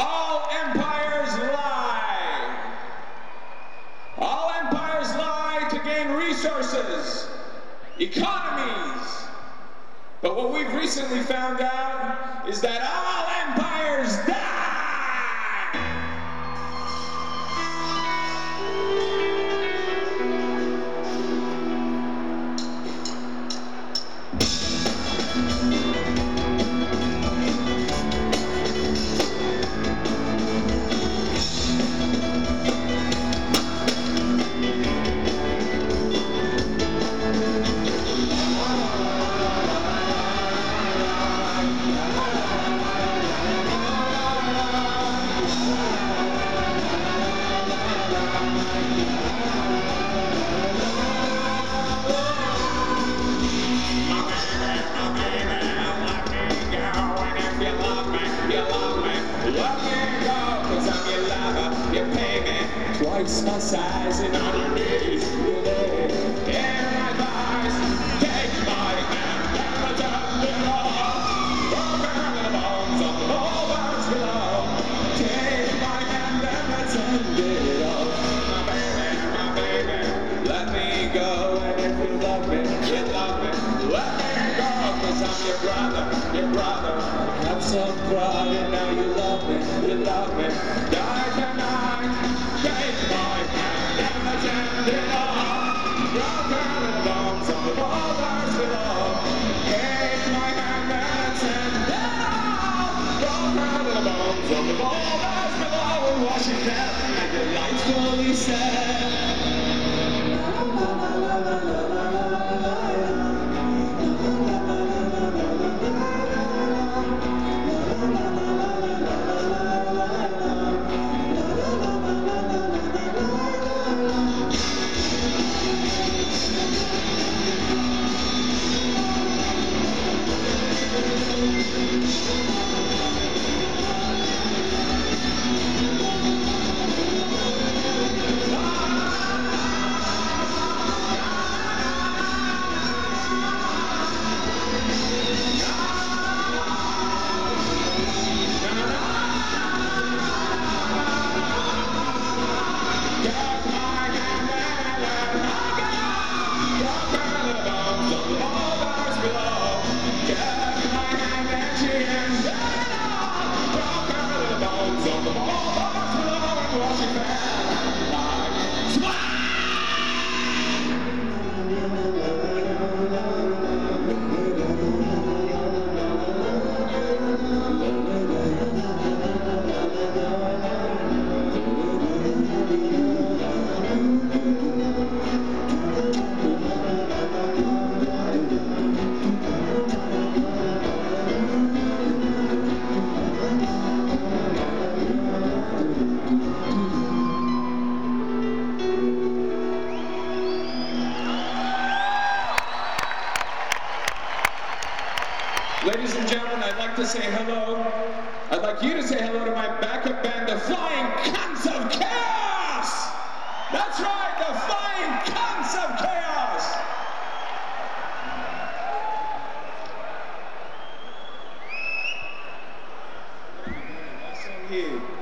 All empires lie. All empires lie to gain resources, economies. But what we've recently found out is that all And on your knees my thighs. Take my hand and all. Broken the the below. Take my hand and attend it all. My baby, my baby, let me go. And if you love me, you love me. Let me I'm your brother, your brother. Have some pride and now you the boulders below. And wash it down and your lights fully set. Ladies I'd like to say hello. I'd like you to say hello to my backup band, the Flying Cunts of Chaos! That's right, the Flying Cunts of Chaos! So.